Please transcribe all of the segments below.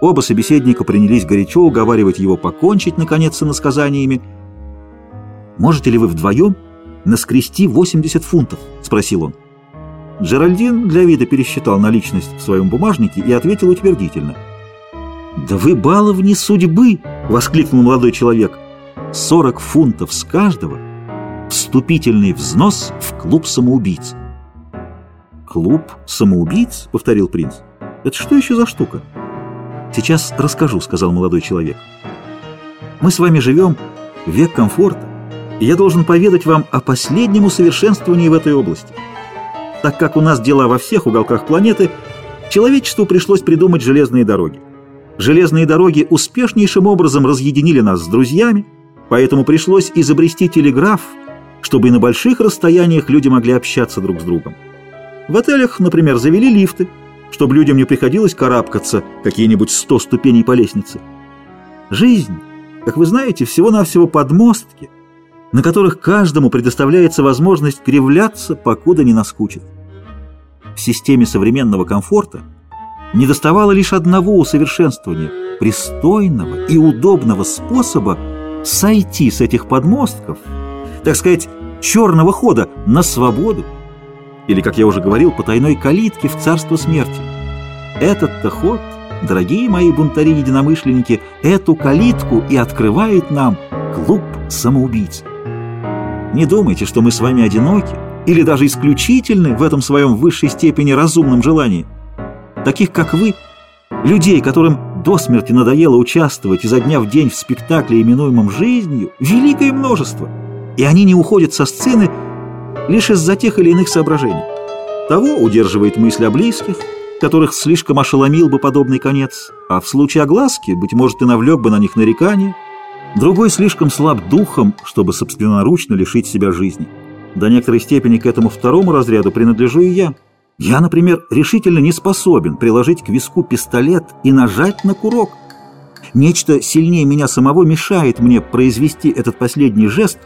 Оба собеседника принялись горячо уговаривать его покончить, наконец, с иносказаниями. «Можете ли вы вдвоем наскрести 80 фунтов?» — спросил он. Джеральдин для вида пересчитал наличность в своем бумажнике и ответил утвердительно. «Да вы баловни судьбы!» — воскликнул молодой человек. «40 фунтов с каждого — вступительный взнос в клуб самоубийц». «Клуб самоубийц?» — повторил принц. «Это что еще за штука?» «Сейчас расскажу», — сказал молодой человек. «Мы с вами живем век комфорта, и я должен поведать вам о последнем усовершенствовании в этой области. Так как у нас дела во всех уголках планеты, человечеству пришлось придумать железные дороги. Железные дороги успешнейшим образом разъединили нас с друзьями, поэтому пришлось изобрести телеграф, чтобы и на больших расстояниях люди могли общаться друг с другом. В отелях, например, завели лифты, чтобы людям не приходилось карабкаться какие-нибудь сто ступеней по лестнице. Жизнь, как вы знаете, всего-навсего подмостки, на которых каждому предоставляется возможность кривляться, покуда не наскучит. В системе современного комфорта недоставало лишь одного усовершенствования – пристойного и удобного способа сойти с этих подмостков, так сказать, черного хода на свободу, или, как я уже говорил, потайной калитки в царство смерти. Этот-то ход, дорогие мои бунтари-единомышленники, эту калитку и открывает нам клуб самоубийц. Не думайте, что мы с вами одиноки или даже исключительны в этом своем высшей степени разумном желании. Таких, как вы, людей, которым до смерти надоело участвовать изо дня в день в спектакле, именуемом «жизнью», великое множество, и они не уходят со сцены лишь из-за тех или иных соображений. Того удерживает мысль о близких, которых слишком ошеломил бы подобный конец, а в случае огласки, быть может, и навлек бы на них нарекания, Другой слишком слаб духом, чтобы собственноручно лишить себя жизни. До некоторой степени к этому второму разряду принадлежу и я. Я, например, решительно не способен приложить к виску пистолет и нажать на курок. Нечто сильнее меня самого мешает мне произвести этот последний жест,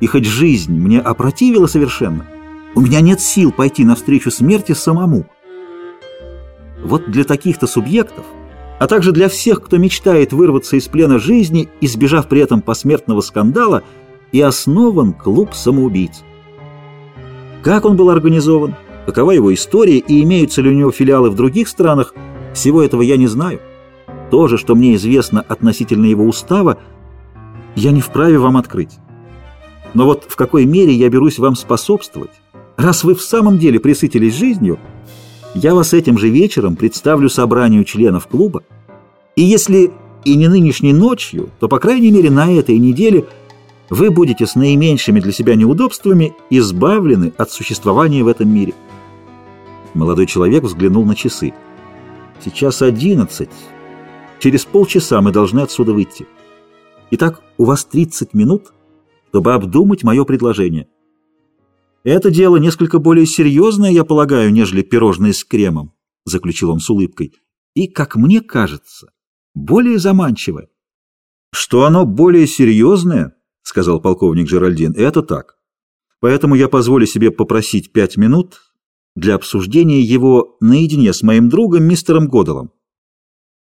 и хоть жизнь мне опротивила совершенно, у меня нет сил пойти навстречу смерти самому. Вот для таких-то субъектов а также для всех, кто мечтает вырваться из плена жизни, избежав при этом посмертного скандала, и основан клуб самоубийц. Как он был организован, какова его история и имеются ли у него филиалы в других странах, всего этого я не знаю. То же, что мне известно относительно его устава, я не вправе вам открыть. Но вот в какой мере я берусь вам способствовать, раз вы в самом деле присытились жизнью – я вас этим же вечером представлю собранию членов клуба, и если и не нынешней ночью, то, по крайней мере, на этой неделе вы будете с наименьшими для себя неудобствами избавлены от существования в этом мире. Молодой человек взглянул на часы. Сейчас одиннадцать. Через полчаса мы должны отсюда выйти. Итак, у вас 30 минут, чтобы обдумать мое предложение. «Это дело несколько более серьезное, я полагаю, нежели пирожные с кремом», — заключил он с улыбкой, «и, как мне кажется, более заманчивое». «Что оно более серьезное?» — сказал полковник Жеральдин. «Это так. Поэтому я позволю себе попросить пять минут для обсуждения его наедине с моим другом мистером Годалом».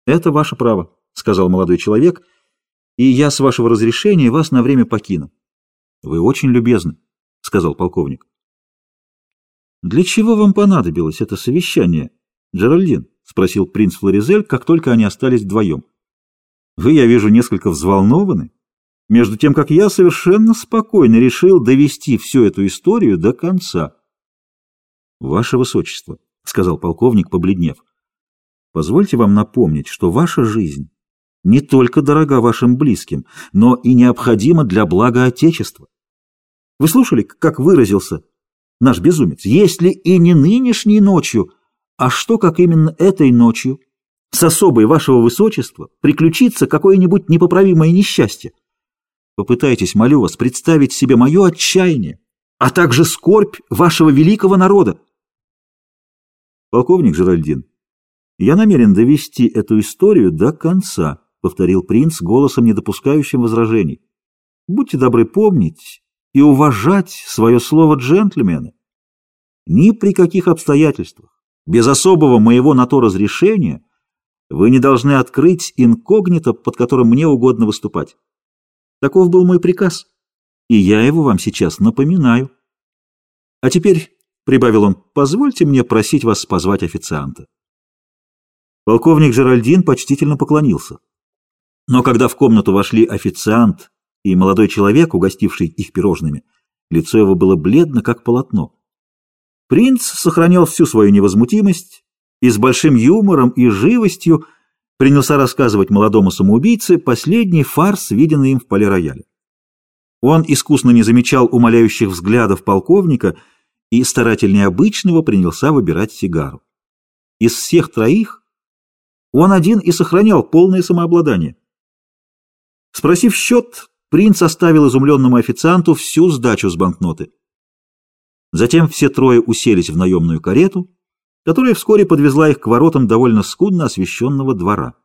«Это ваше право», — сказал молодой человек, «и я, с вашего разрешения, вас на время покину». «Вы очень любезны». — сказал полковник. «Для чего вам понадобилось это совещание, Джеральдин?» — спросил принц Флоризель, как только они остались вдвоем. «Вы, я вижу, несколько взволнованы, между тем, как я совершенно спокойно решил довести всю эту историю до конца». «Ваше Высочество», — сказал полковник, побледнев, — «позвольте вам напомнить, что ваша жизнь не только дорога вашим близким, но и необходима для блага Отечества. Вы слушали, как выразился наш безумец? Если и не нынешней ночью, а что, как именно этой ночью, с особой вашего высочества, приключится какое-нибудь непоправимое несчастье? Попытайтесь, молю вас, представить себе мое отчаяние, а также скорбь вашего великого народа. Полковник Жеральдин, я намерен довести эту историю до конца, повторил принц голосом, не допускающим возражений. Будьте добры помнить и уважать свое слово джентльмена. Ни при каких обстоятельствах, без особого моего на то разрешения, Вы не должны открыть инкогнито, под которым мне угодно выступать. Таков был мой приказ, и я его вам сейчас напоминаю. А теперь, — прибавил он, — позвольте мне просить вас позвать официанта. Полковник Жеральдин почтительно поклонился. Но когда в комнату вошли официант и молодой человек, угостивший их пирожными, лицо его было бледно, как полотно. Принц сохранял всю свою невозмутимость и с большим юмором и живостью принялся рассказывать молодому самоубийце последний фарс, виденный им в полирояле. Он искусно не замечал умоляющих взглядов полковника и старательнее обычного принялся выбирать сигару. Из всех троих он один и сохранял полное самообладание. Спросив счет, принц оставил изумленному официанту всю сдачу с банкноты. Затем все трое уселись в наемную карету, которая вскоре подвезла их к воротам довольно скудно освещенного двора.